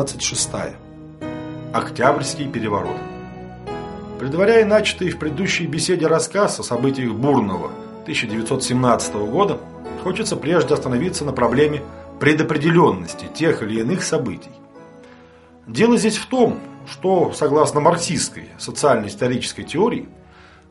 Беседа 26. Октябрьский переворот. Предваряя начатый в предыдущей беседе рассказ о событиях бурного 1917 года, хочется прежде остановиться на проблеме предопределенности тех или иных событий. Дело здесь в том, что, согласно марксистской социально-исторической теории,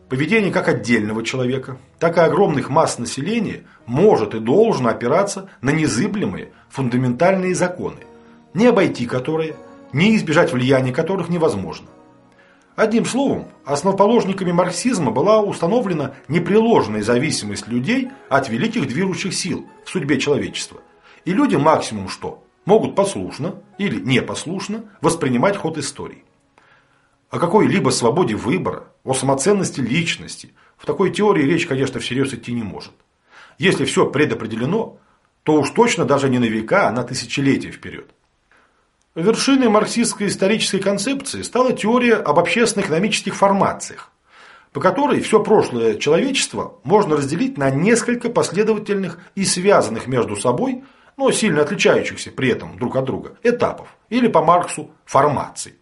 поведение как отдельного человека, так и огромных масс населения может и должно опираться на незыблемые фундаментальные законы, не обойти которые, не избежать влияния которых невозможно. Одним словом, основоположниками марксизма была установлена непреложная зависимость людей от великих движущих сил в судьбе человечества. И люди максимум что? Могут послушно или непослушно воспринимать ход истории. О какой-либо свободе выбора, о самоценности личности в такой теории речь, конечно, всерьез идти не может. Если все предопределено, то уж точно даже не на века, а на тысячелетия вперед. Вершиной марксистской исторической концепции стала теория об общественно-экономических формациях, по которой все прошлое человечества можно разделить на несколько последовательных и связанных между собой, но сильно отличающихся при этом друг от друга, этапов, или по Марксу формаций.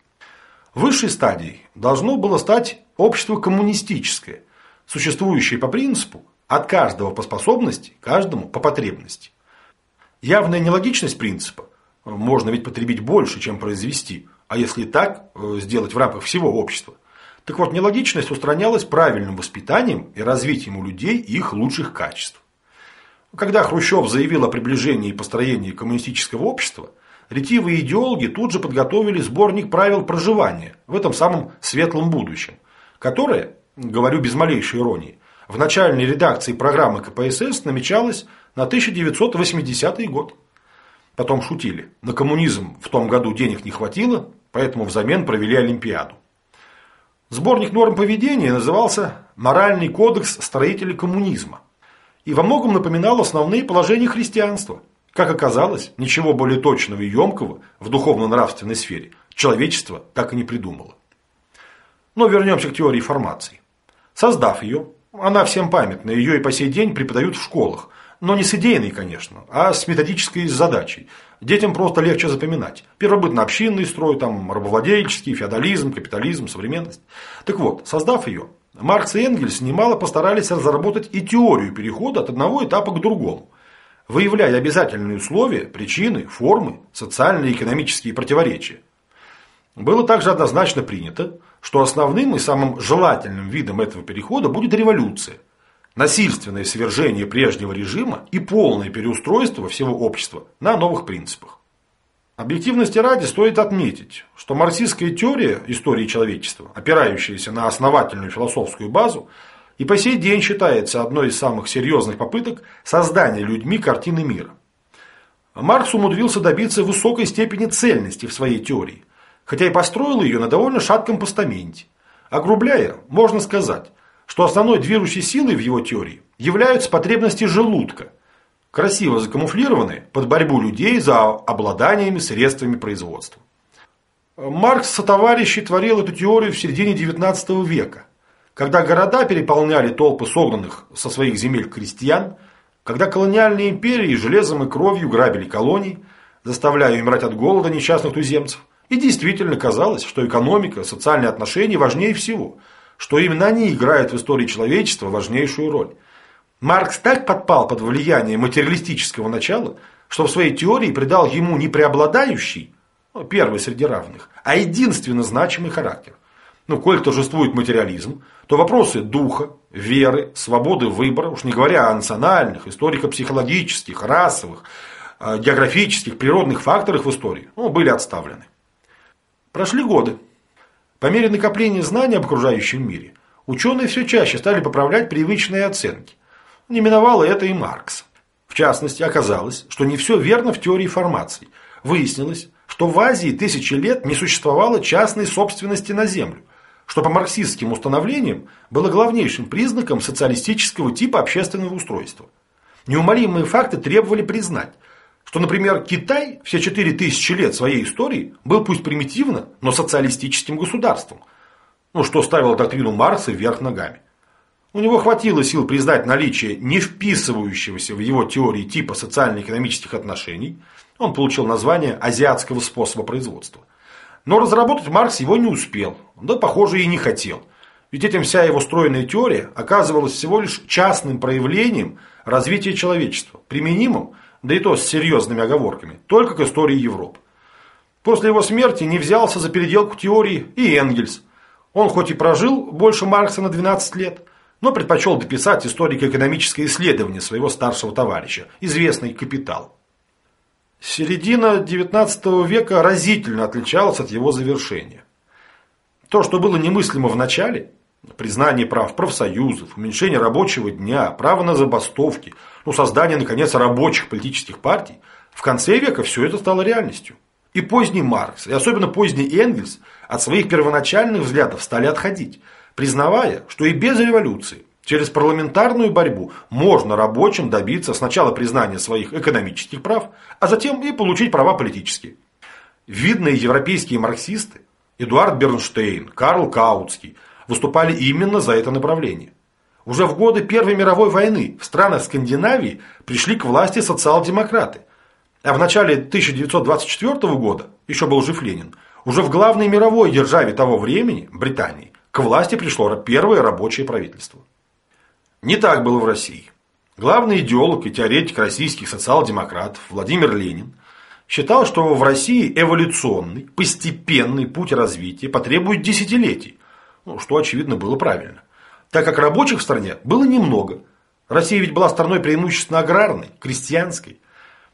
Высшей стадией должно было стать общество коммунистическое, существующее по принципу от каждого по способности, каждому по потребности. Явная нелогичность принципа можно ведь потребить больше, чем произвести, а если так, э, сделать в рамках всего общества. Так вот, нелогичность устранялась правильным воспитанием и развитием у людей их лучших качеств. Когда Хрущев заявил о приближении и построении коммунистического общества, ретивые идеологи тут же подготовили сборник правил проживания в этом самом светлом будущем, которое, говорю без малейшей иронии, в начальной редакции программы КПСС намечалось на 1980 год. Потом шутили. На коммунизм в том году денег не хватило, поэтому взамен провели Олимпиаду. Сборник норм поведения назывался «Моральный кодекс строителей коммунизма» и во многом напоминал основные положения христианства. Как оказалось, ничего более точного и емкого в духовно-нравственной сфере человечество так и не придумало. Но вернемся к теории формации. Создав ее, она всем памятна, ее и по сей день преподают в школах, но не с идейной, конечно, а с методической задачей. Детям просто легче запоминать. Первобытно-общинный строй, там, рабовладельческий, феодализм, капитализм, современность. Так вот, создав ее, Маркс и Энгельс немало постарались разработать и теорию перехода от одного этапа к другому, выявляя обязательные условия, причины, формы, социальные и экономические противоречия. Было также однозначно принято, что основным и самым желательным видом этого перехода будет революция, насильственное свержение прежнего режима и полное переустройство всего общества на новых принципах. Объективности ради стоит отметить, что марксистская теория истории человечества, опирающаяся на основательную философскую базу, и по сей день считается одной из самых серьезных попыток создания людьми картины мира. Маркс умудрился добиться высокой степени цельности в своей теории, хотя и построил ее на довольно шатком постаменте. Огрубляя, можно сказать, что основной движущей силой в его теории являются потребности желудка, красиво закамуфлированные под борьбу людей за обладаниями средствами производства. Маркс со товарищей творил эту теорию в середине XIX века, когда города переполняли толпы согнанных со своих земель крестьян, когда колониальные империи железом и кровью грабили колонии, заставляя умирать от голода несчастных туземцев. И действительно казалось, что экономика, социальные отношения важнее всего – что именно они играют в истории человечества важнейшую роль. Маркс так подпал под влияние материалистического начала, что в своей теории придал ему не преобладающий, ну, первый среди равных, а единственно значимый характер. Ну, коль торжествует материализм, то вопросы духа, веры, свободы выбора, уж не говоря о национальных, историко-психологических, расовых, э, географических, природных факторах в истории, ну, были отставлены. Прошли годы. По мере накопления знаний об окружающем мире, ученые все чаще стали поправлять привычные оценки. Не миновало это и Маркс. В частности, оказалось, что не все верно в теории формации. Выяснилось, что в Азии тысячи лет не существовало частной собственности на землю, что по марксистским установлениям было главнейшим признаком социалистического типа общественного устройства. Неумолимые факты требовали признать, что, например, Китай все 4000 лет своей истории был пусть примитивно, но социалистическим государством, ну, что ставило доктрину Маркса вверх ногами. У него хватило сил признать наличие не вписывающегося в его теории типа социально-экономических отношений. Он получил название азиатского способа производства. Но разработать Маркс его не успел, да, похоже, и не хотел. Ведь этим вся его стройная теория оказывалась всего лишь частным проявлением развития человечества, применимым, да и то с серьезными оговорками, только к истории Европы. После его смерти не взялся за переделку теории и Энгельс. Он хоть и прожил больше Маркса на 12 лет, но предпочел дописать историко-экономическое исследование своего старшего товарища, известный «Капитал». Середина XIX века разительно отличалась от его завершения. То, что было немыслимо в начале, признание прав профсоюзов, уменьшение рабочего дня, право на забастовки, ну, создание, наконец, рабочих политических партий, в конце века все это стало реальностью. И поздний Маркс, и особенно поздний Энгельс от своих первоначальных взглядов стали отходить, признавая, что и без революции Через парламентарную борьбу можно рабочим добиться сначала признания своих экономических прав, а затем и получить права политические. Видные европейские марксисты Эдуард Бернштейн, Карл Каутский выступали именно за это направление. Уже в годы Первой мировой войны в странах Скандинавии пришли к власти социал-демократы. А в начале 1924 года, еще был жив Ленин, уже в главной мировой державе того времени, Британии, к власти пришло первое рабочее правительство. Не так было в России. Главный идеолог и теоретик российских социал-демократов Владимир Ленин считал, что в России эволюционный, постепенный путь развития потребует десятилетий, ну, что, очевидно, было правильно. Так как рабочих в стране было немного. Россия ведь была страной преимущественно аграрной, крестьянской.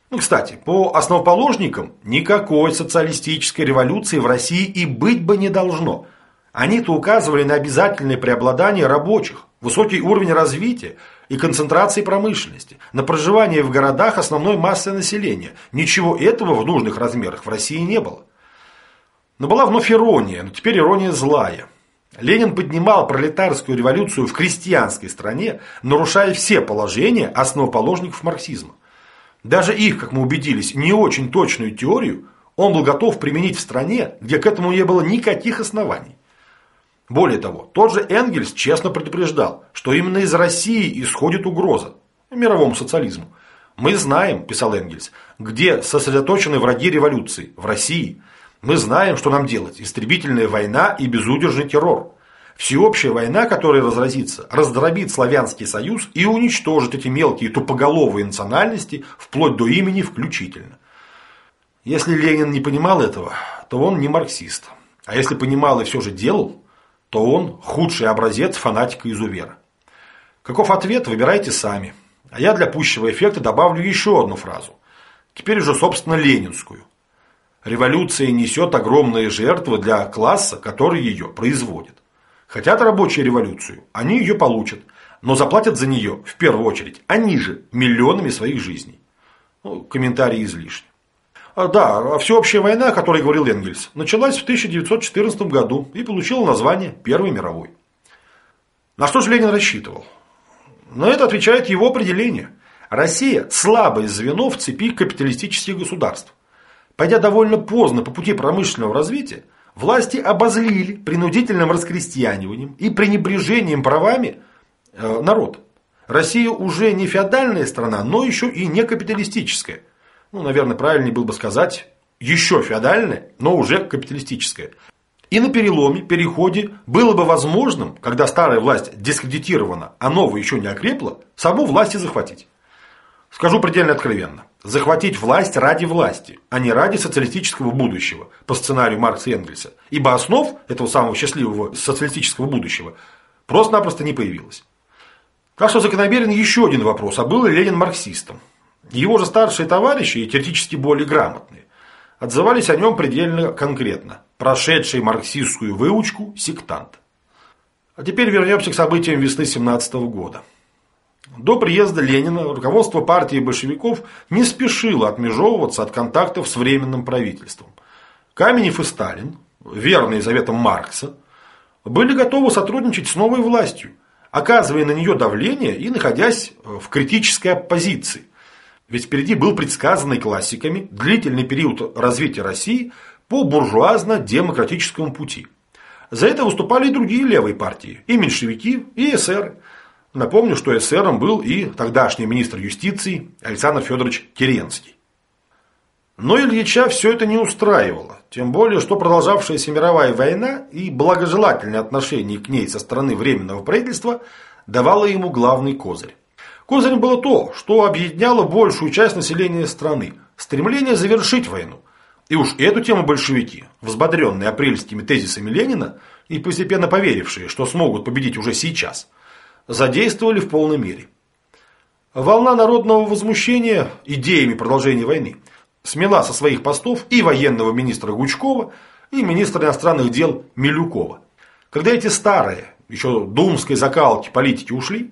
Ну, кстати, по основоположникам никакой социалистической революции в России и быть бы не должно. Они-то указывали на обязательное преобладание рабочих, высокий уровень развития и концентрации промышленности, на проживание в городах основной массы населения. Ничего этого в нужных размерах в России не было. Но была вновь ирония, но теперь ирония злая. Ленин поднимал пролетарскую революцию в крестьянской стране, нарушая все положения основоположников марксизма. Даже их, как мы убедились, не очень точную теорию он был готов применить в стране, где к этому не было никаких оснований. Более того, тот же Энгельс честно предупреждал, что именно из России исходит угроза мировому социализму. «Мы знаем», – писал Энгельс, – «где сосредоточены враги революции – в России. Мы знаем, что нам делать – истребительная война и безудержный террор. Всеобщая война, которая разразится, раздробит славянский союз и уничтожит эти мелкие тупоголовые национальности вплоть до имени включительно». Если Ленин не понимал этого, то он не марксист. А если понимал и все же делал, то он худший образец фанатика-изувера. Каков ответ, выбирайте сами. А я для пущего эффекта добавлю еще одну фразу. Теперь уже, собственно, ленинскую. Революция несет огромные жертвы для класса, который ее производит. Хотят рабочие революцию, они ее получат, но заплатят за нее, в первую очередь, они же, миллионами своих жизней. Ну, комментарии излишни. А, да, всеобщая война, о которой говорил Энгельс, началась в 1914 году и получила название Первой мировой. На что же Ленин рассчитывал? На это отвечает его определение. Россия – слабое звено в цепи капиталистических государств. Пойдя довольно поздно по пути промышленного развития, власти обозлили принудительным раскрестьяниванием и пренебрежением правами э, народ. Россия уже не феодальная страна, но еще и не капиталистическая – ну, наверное, правильнее было бы сказать, еще феодальное, но уже капиталистическое. И на переломе, переходе было бы возможным, когда старая власть дискредитирована, а новая еще не окрепла, саму власть и захватить. Скажу предельно откровенно. Захватить власть ради власти, а не ради социалистического будущего, по сценарию Маркса и Энгельса. Ибо основ этого самого счастливого социалистического будущего просто-напросто не появилось. Так что закономерен еще один вопрос, а был ли Ленин марксистом? Его же старшие товарищи, и теоретически более грамотные, отзывались о нем предельно конкретно. Прошедший марксистскую выучку сектант. А теперь вернемся к событиям весны 17 года. До приезда Ленина руководство партии большевиков не спешило отмежевываться от контактов с Временным правительством. Каменев и Сталин, верные заветам Маркса, были готовы сотрудничать с новой властью, оказывая на нее давление и находясь в критической оппозиции. Ведь впереди был предсказанный классиками длительный период развития России по буржуазно-демократическому пути. За это выступали и другие левые партии, и меньшевики, и эсеры. Напомню, что эсером был и тогдашний министр юстиции Александр Федорович Керенский. Но Ильича все это не устраивало. Тем более, что продолжавшаяся мировая война и благожелательное отношение к ней со стороны Временного правительства давало ему главный козырь. Козырем было то, что объединяло большую часть населения страны – стремление завершить войну. И уж эту тему большевики, взбодренные апрельскими тезисами Ленина и постепенно поверившие, что смогут победить уже сейчас, задействовали в полной мере. Волна народного возмущения идеями продолжения войны смела со своих постов и военного министра Гучкова, и министра иностранных дел Милюкова. Когда эти старые, еще думской закалки политики ушли,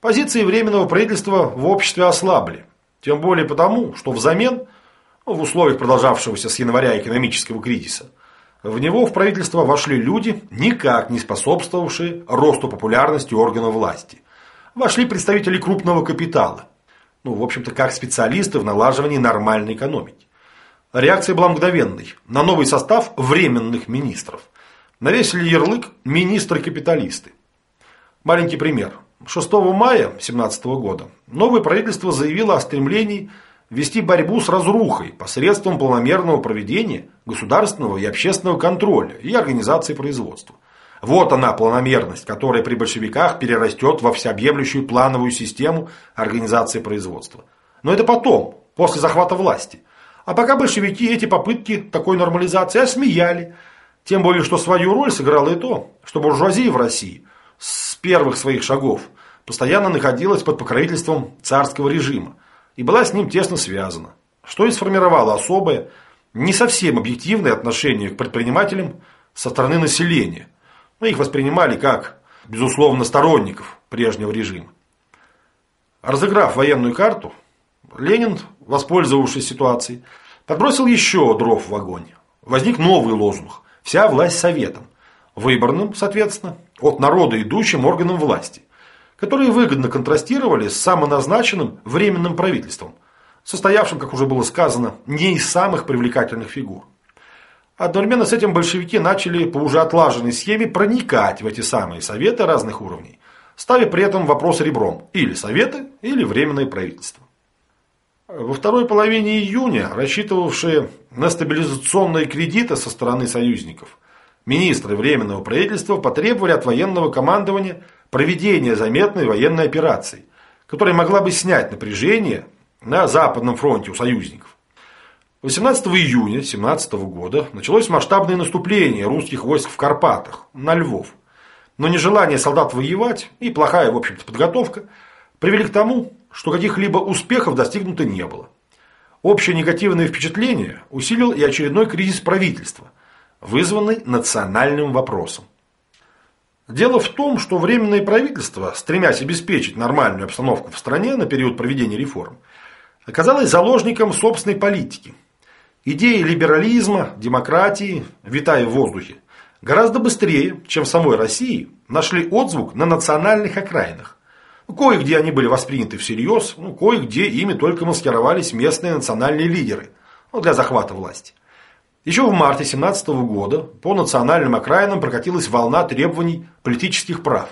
позиции Временного правительства в обществе ослабли. Тем более потому, что взамен, в условиях продолжавшегося с января экономического кризиса, в него в правительство вошли люди, никак не способствовавшие росту популярности органов власти. Вошли представители крупного капитала. Ну, в общем-то, как специалисты в налаживании нормальной экономики. Реакция была мгновенной. На новый состав временных министров. Навесили ярлык «министры-капиталисты». Маленький пример. 6 мая 2017 года новое правительство заявило о стремлении вести борьбу с разрухой посредством планомерного проведения государственного и общественного контроля и организации производства. Вот она планомерность, которая при большевиках перерастет во всеобъемлющую плановую систему организации производства. Но это потом, после захвата власти. А пока большевики эти попытки такой нормализации осмеяли. Тем более, что свою роль сыграло и то, что буржуазия в России с первых своих шагов постоянно находилась под покровительством царского режима и была с ним тесно связана, что и сформировало особое, не совсем объективное отношение к предпринимателям со стороны населения. Но их воспринимали как, безусловно, сторонников прежнего режима. Разыграв военную карту, Ленин, воспользовавшись ситуацией, подбросил еще дров в огонь. Возник новый лозунг «Вся власть советом», выбранным, соответственно, от народа идущим органам власти, которые выгодно контрастировали с самоназначенным временным правительством, состоявшим, как уже было сказано, не из самых привлекательных фигур. Одновременно с этим большевики начали по уже отлаженной схеме проникать в эти самые советы разных уровней, ставя при этом вопрос ребром – или советы, или временное правительство. Во второй половине июня, рассчитывавшие на стабилизационные кредиты со стороны союзников, министры Временного правительства потребовали от военного командования проведения заметной военной операции, которая могла бы снять напряжение на Западном фронте у союзников. 18 июня 17 года началось масштабное наступление русских войск в Карпатах, на Львов. Но нежелание солдат воевать и плохая, в общем-то, подготовка привели к тому, что каких-либо успехов достигнуто не было. Общее негативное впечатление усилил и очередной кризис правительства, вызванный национальным вопросом. Дело в том, что Временное правительство, стремясь обеспечить нормальную обстановку в стране на период проведения реформ, оказалось заложником собственной политики – Идеи либерализма, демократии, витая в воздухе, гораздо быстрее, чем в самой России, нашли отзвук на национальных окраинах. Кое-где они были восприняты всерьез, ну, кое-где ими только маскировались местные национальные лидеры ну, для захвата власти. Еще в марте 17 года по национальным окраинам прокатилась волна требований политических прав.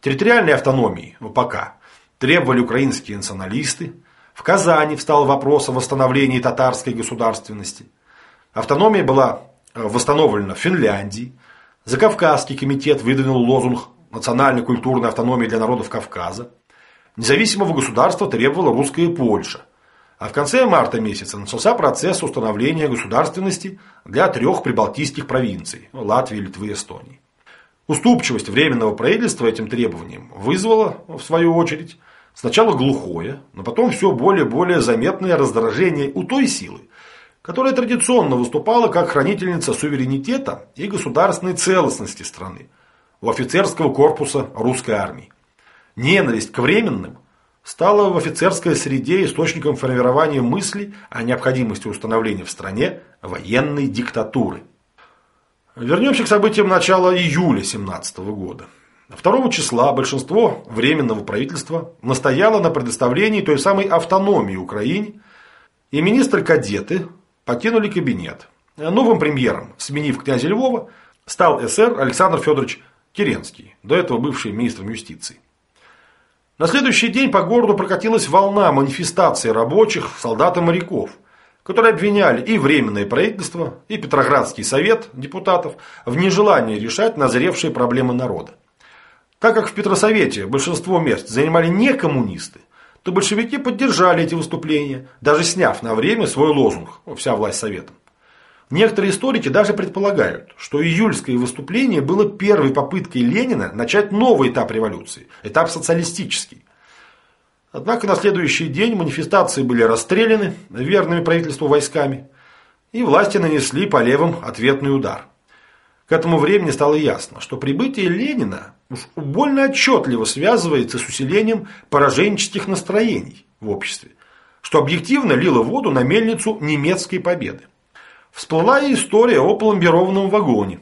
Территориальной автономии, ВПК, требовали украинские националисты, в Казани встал вопрос о восстановлении татарской государственности. Автономия была э, восстановлена в Финляндии. Закавказский комитет выдвинул лозунг национальной культурной автономии для народов Кавказа. Независимого государства требовала русская Польша. А в конце марта месяца начался процесс установления государственности для трех прибалтийских провинций – Латвии, Литвы и Эстонии. Уступчивость Временного правительства этим требованиям вызвала, в свою очередь, Сначала глухое, но потом все более и более заметное раздражение у той силы, которая традиционно выступала как хранительница суверенитета и государственной целостности страны, у офицерского корпуса русской армии. Ненависть к временным стала в офицерской среде источником формирования мысли о необходимости установления в стране военной диктатуры. Вернемся к событиям начала июля 17 года. 2 числа большинство Временного правительства настояло на предоставлении той самой автономии Украине, и министры-кадеты покинули кабинет. Новым премьером, сменив князя Львова, стал СР Александр Федорович Керенский, до этого бывший министром юстиции. На следующий день по городу прокатилась волна манифестаций рабочих, солдат и моряков, которые обвиняли и Временное правительство, и Петроградский совет депутатов в нежелании решать назревшие проблемы народа. Так как в Петросовете большинство мест занимали не коммунисты, то большевики поддержали эти выступления, даже сняв на время свой лозунг «Вся власть советом». Некоторые историки даже предполагают, что июльское выступление было первой попыткой Ленина начать новый этап революции, этап социалистический. Однако на следующий день манифестации были расстреляны верными правительству войсками, и власти нанесли по левым ответный удар. К этому времени стало ясно, что прибытие Ленина уж больно отчетливо связывается с усилением пораженческих настроений в обществе, что объективно лило воду на мельницу немецкой победы. Всплыла и история о пломбированном вагоне.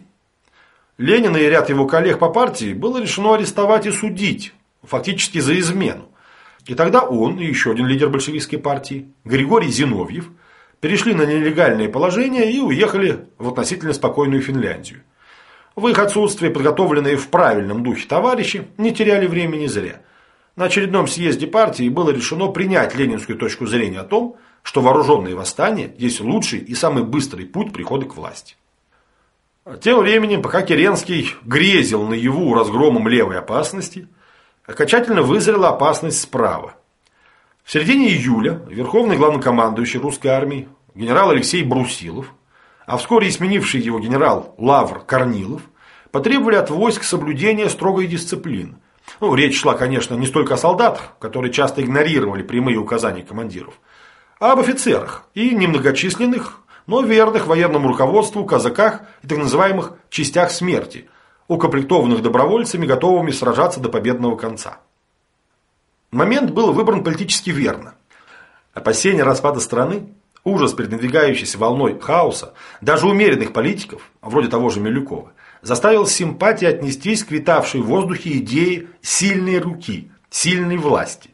Ленина и ряд его коллег по партии было решено арестовать и судить, фактически за измену. И тогда он и еще один лидер большевистской партии, Григорий Зиновьев, перешли на нелегальное положение и уехали в относительно спокойную Финляндию. В их отсутствие подготовленные в правильном духе товарищи не теряли времени зря. На очередном съезде партии было решено принять ленинскую точку зрения о том, что вооруженные восстания есть лучший и самый быстрый путь прихода к власти. Тем временем, пока Керенский грезил наяву разгромом левой опасности, окончательно вызрела опасность справа. В середине июля верховный главнокомандующий русской армии генерал Алексей Брусилов а вскоре и сменивший его генерал Лавр Корнилов потребовали от войск соблюдения строгой дисциплины. Ну, речь шла, конечно, не столько о солдатах, которые часто игнорировали прямые указания командиров, а об офицерах и немногочисленных, но верных военному руководству казаках и так называемых «частях смерти», укомплектованных добровольцами, готовыми сражаться до победного конца. Момент был выбран политически верно. Опасения распада страны Ужас перед надвигающейся волной хаоса даже умеренных политиков, вроде того же Милюкова, заставил симпатии отнестись к витавшей в воздухе идеи сильной руки, сильной власти.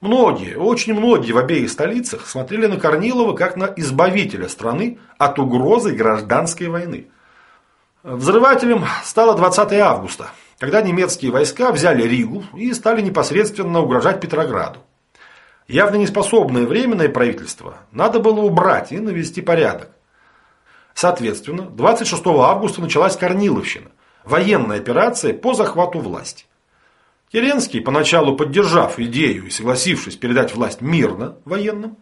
Многие, очень многие в обеих столицах смотрели на Корнилова как на избавителя страны от угрозы гражданской войны. Взрывателем стало 20 августа, когда немецкие войска взяли Ригу и стали непосредственно угрожать Петрограду. Явно неспособное временное правительство надо было убрать и навести порядок. Соответственно, 26 августа началась Корниловщина, военная операция по захвату власти. Керенский, поначалу поддержав идею и согласившись передать власть мирно военным,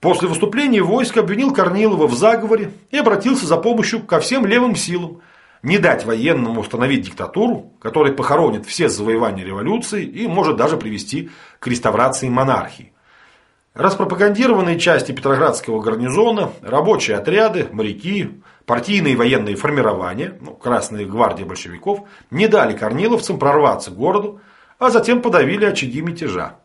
после выступления войск обвинил Корнилова в заговоре и обратился за помощью ко всем левым силам, не дать военному установить диктатуру, которая похоронит все завоевания революции и может даже привести к реставрации монархии. Распропагандированные части Петроградского гарнизона, рабочие отряды, моряки, партийные военные формирования, ну, Красная гвардия большевиков, не дали корниловцам прорваться к городу, а затем подавили очаги мятежа.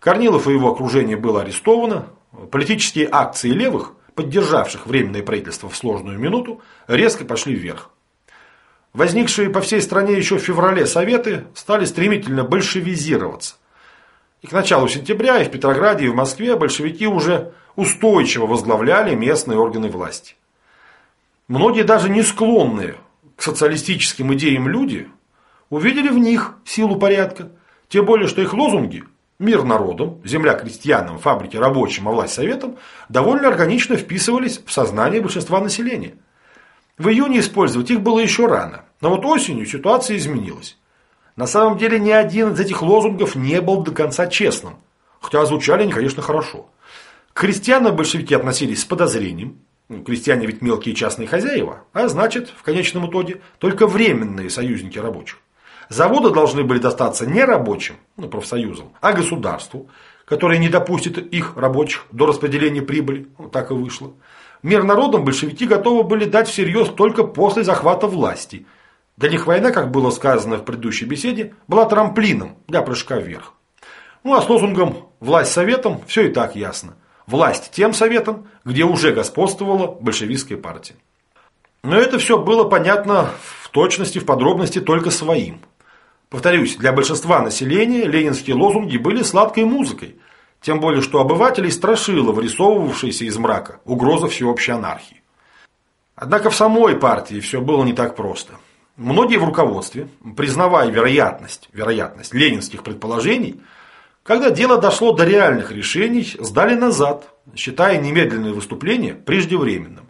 Корнилов и его окружение было арестовано, политические акции левых, поддержавших Временное правительство в сложную минуту, резко пошли вверх. Возникшие по всей стране еще в феврале советы стали стремительно большевизироваться. И к началу сентября и в Петрограде, и в Москве большевики уже устойчиво возглавляли местные органы власти. Многие даже не склонные к социалистическим идеям люди увидели в них силу порядка, тем более, что их лозунги «Мир народам», «Земля крестьянам», «Фабрики рабочим», а власть советам довольно органично вписывались в сознание большинства населения. В июне использовать их было еще рано, но вот осенью ситуация изменилась. На самом деле ни один из этих лозунгов не был до конца честным, хотя звучали они, конечно, хорошо. К большевики относились с подозрением, ну, крестьяне ведь мелкие частные хозяева, а значит, в конечном итоге, только временные союзники рабочих. Заводы должны были достаться не рабочим, ну, профсоюзам, а государству, которое не допустит их, рабочих, до распределения прибыли. Вот так и вышло. Мир народам большевики готовы были дать всерьез только после захвата власти – для них война, как было сказано в предыдущей беседе, была трамплином для прыжка вверх. Ну а с лозунгом «власть советом» все и так ясно. Власть тем советом, где уже господствовала большевистская партия. Но это все было понятно в точности, в подробности только своим. Повторюсь, для большинства населения ленинские лозунги были сладкой музыкой, тем более, что обывателей страшила вырисовывавшаяся из мрака угроза всеобщей анархии. Однако в самой партии все было не так просто. Многие в руководстве, признавая вероятность, вероятность ленинских предположений, Когда дело дошло до реальных решений, сдали назад, считая немедленное выступление преждевременным.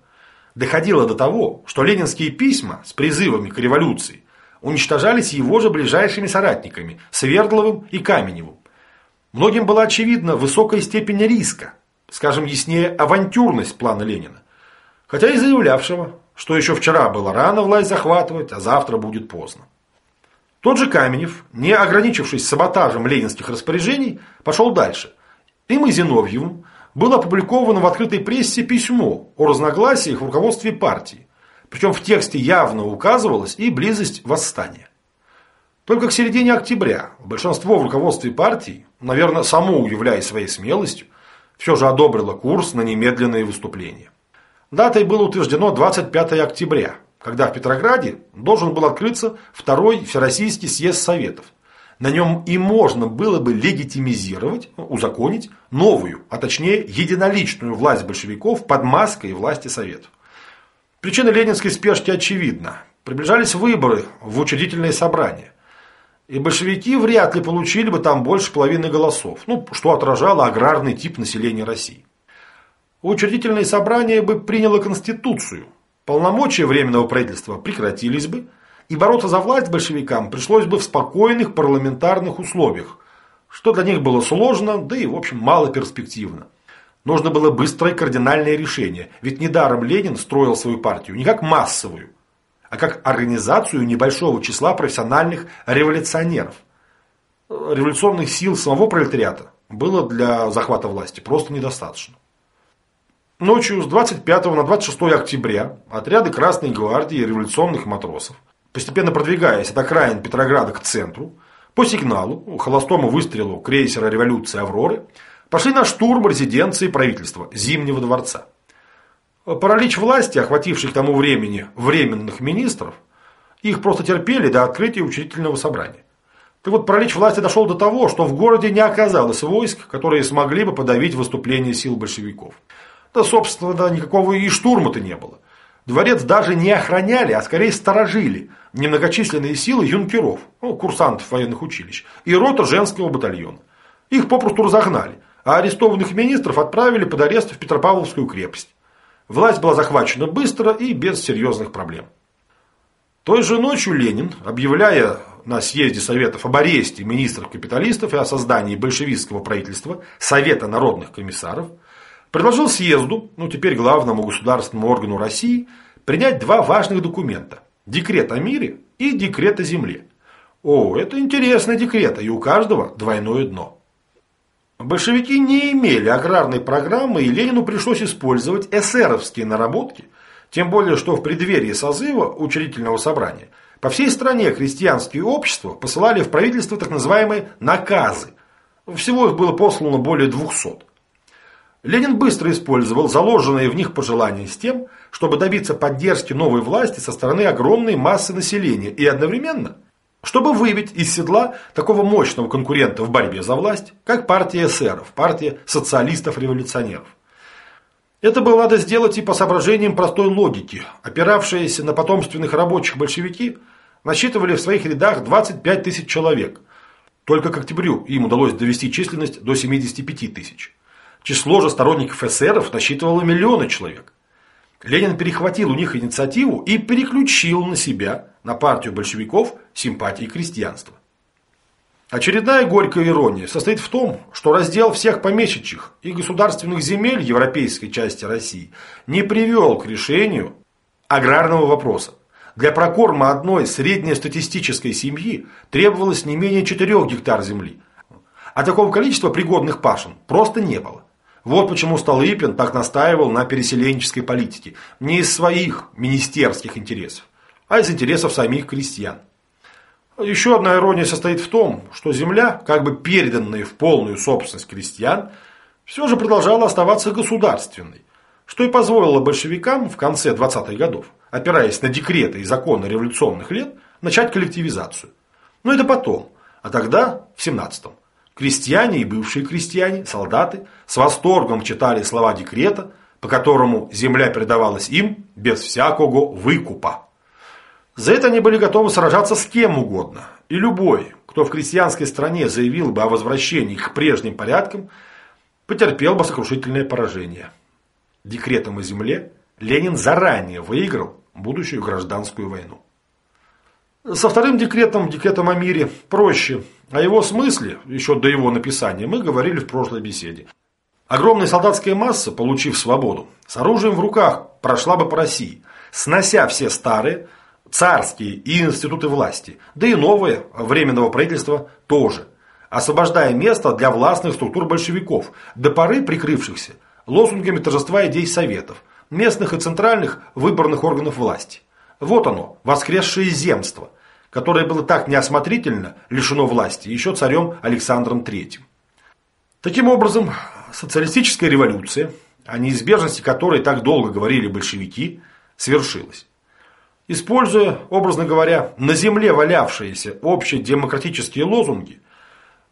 Доходило до того, что ленинские письма с призывами к революции уничтожались его же ближайшими соратниками Свердловым и Каменевым. Многим была очевидна высокая степень риска, скажем яснее, авантюрность плана Ленина. Хотя и заявлявшего, что еще вчера было рано власть захватывать, а завтра будет поздно. Тот же Каменев, не ограничившись саботажем ленинских распоряжений, пошел дальше. Им и Зиновьевым было опубликовано в открытой прессе письмо о разногласиях в руководстве партии. Причем в тексте явно указывалась и близость восстания. Только к середине октября большинство в руководстве партии, наверное, само удивляясь своей смелостью, все же одобрило курс на немедленные выступления. Датой было утверждено 25 октября, когда в Петрограде должен был открыться второй Всероссийский съезд Советов. На нем и можно было бы легитимизировать, узаконить новую, а точнее единоличную власть большевиков под маской власти Советов. Причина ленинской спешки очевидна. Приближались выборы в учредительные собрания. И большевики вряд ли получили бы там больше половины голосов, ну, что отражало аграрный тип населения России. Учредительное собрание бы приняло Конституцию, полномочия Временного правительства прекратились бы, и бороться за власть большевикам пришлось бы в спокойных парламентарных условиях, что для них было сложно, да и в общем мало перспективно. Нужно было быстрое кардинальное решение, ведь недаром Ленин строил свою партию не как массовую, а как организацию небольшого числа профессиональных революционеров. Революционных сил самого пролетариата было для захвата власти просто недостаточно. Ночью с 25 на 26 октября отряды Красной гвардии и революционных матросов, постепенно продвигаясь от окраин Петрограда к центру, по сигналу, холостому выстрелу крейсера революции «Авроры», пошли на штурм резиденции правительства Зимнего дворца. Паралич власти, охвативший к тому времени временных министров, их просто терпели до открытия учредительного собрания. Так вот, паралич власти дошел до того, что в городе не оказалось войск, которые смогли бы подавить выступление сил большевиков. Да, собственно, никакого и штурма-то не было. Дворец даже не охраняли, а скорее сторожили немногочисленные силы юнкеров, ну, курсантов военных училищ, и рота женского батальона. Их попросту разогнали, а арестованных министров отправили под арест в Петропавловскую крепость. Власть была захвачена быстро и без серьезных проблем. Той же ночью Ленин, объявляя на съезде Советов об аресте министров-капиталистов и о создании большевистского правительства Совета народных комиссаров, предложил съезду, ну теперь главному государственному органу России, принять два важных документа – декрет о мире и декрет о земле. О, это интересный декрет, и у каждого двойное дно. Большевики не имели аграрной программы, и Ленину пришлось использовать эсеровские наработки, тем более, что в преддверии созыва учредительного собрания по всей стране крестьянские общества посылали в правительство так называемые «наказы». Всего их было послано более 200. Ленин быстро использовал заложенные в них пожелания с тем, чтобы добиться поддержки новой власти со стороны огромной массы населения и одновременно – чтобы выбить из седла такого мощного конкурента в борьбе за власть, как партия эсеров, партия социалистов-революционеров. Это было надо сделать и по соображениям простой логики. Опиравшиеся на потомственных рабочих большевики насчитывали в своих рядах 25 тысяч человек. Только к октябрю им удалось довести численность до 75 тысяч. Число же сторонников эсеров насчитывало миллионы человек. Ленин перехватил у них инициативу и переключил на себя, на партию большевиков, симпатии крестьянства. Очередная горькая ирония состоит в том, что раздел всех помещичьих и государственных земель европейской части России не привел к решению аграрного вопроса. Для прокорма одной среднестатистической семьи требовалось не менее 4 гектар земли, а такого количества пригодных пашин просто не было. Вот почему Столыпин так настаивал на переселенческой политике. Не из своих министерских интересов, а из интересов самих крестьян. Еще одна ирония состоит в том, что земля, как бы переданная в полную собственность крестьян, все же продолжала оставаться государственной, что и позволило большевикам в конце 20-х годов, опираясь на декреты и законы революционных лет, начать коллективизацию. Но это потом, а тогда, в 17-м, Крестьяне и бывшие крестьяне, солдаты с восторгом читали слова декрета, по которому земля передавалась им без всякого выкупа. За это они были готовы сражаться с кем угодно И любой, кто в крестьянской стране заявил бы о возвращении к прежним порядкам, потерпел бы сокрушительное поражение. Декретом о земле Ленин заранее выиграл будущую гражданскую войну. Со вторым декретом, декретом о мире, проще. О его смысле, еще до его написания, мы говорили в прошлой беседе. Огромная солдатская масса, получив свободу, с оружием в руках прошла бы по России, снося все старые, царские и институты власти, да и новые, временного правительства тоже, освобождая место для властных структур большевиков, до поры прикрывшихся лозунгами торжества идей советов, местных и центральных выборных органов власти. Вот оно, воскресшее земство, которое было так неосмотрительно лишено власти еще царем Александром III. Таким образом, социалистическая революция, о неизбежности которой так долго говорили большевики, свершилась. Используя, образно говоря, на земле валявшиеся общие демократические лозунги,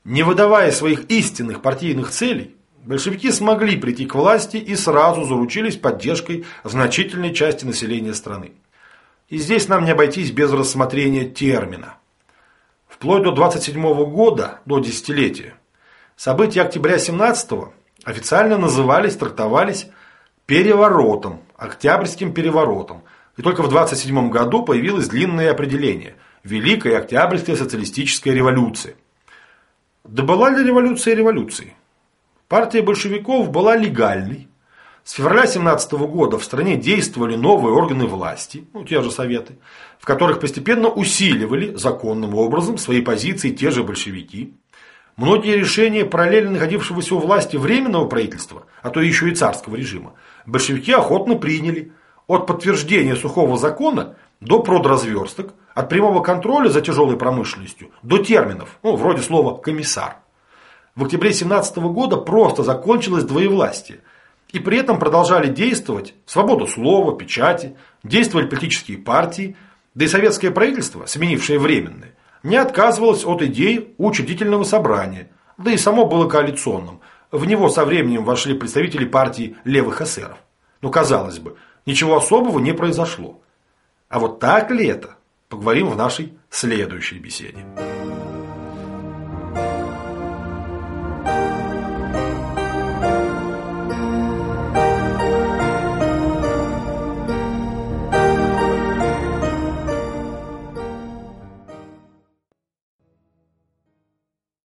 не выдавая своих истинных партийных целей, большевики смогли прийти к власти и сразу заручились поддержкой значительной части населения страны. И здесь нам не обойтись без рассмотрения термина. Вплоть до 27 года, до десятилетия, события октября 17 официально назывались, трактовались переворотом, октябрьским переворотом. И только в 27 году появилось длинное определение – Великая Октябрьская социалистическая революция. Да была ли революция революцией? Партия большевиков была легальной. С февраля 17 года в стране действовали новые органы власти, ну те же советы, в которых постепенно усиливали законным образом свои позиции те же большевики. Многие решения параллельно находившегося у власти временного правительства, а то еще и царского режима, большевики охотно приняли. От подтверждения сухого закона до продразверсток, от прямого контроля за тяжелой промышленностью до терминов, ну, вроде слова «комиссар». В октябре 17 года просто закончилось двоевластие. И при этом продолжали действовать свобода слова, печати, действовали политические партии, да и советское правительство, сменившее временное, не отказывалось от идей учредительного собрания, да и само было коалиционным. В него со временем вошли представители партии левых эсеров. Но казалось бы, ничего особого не произошло. А вот так ли это? Поговорим в нашей следующей беседе.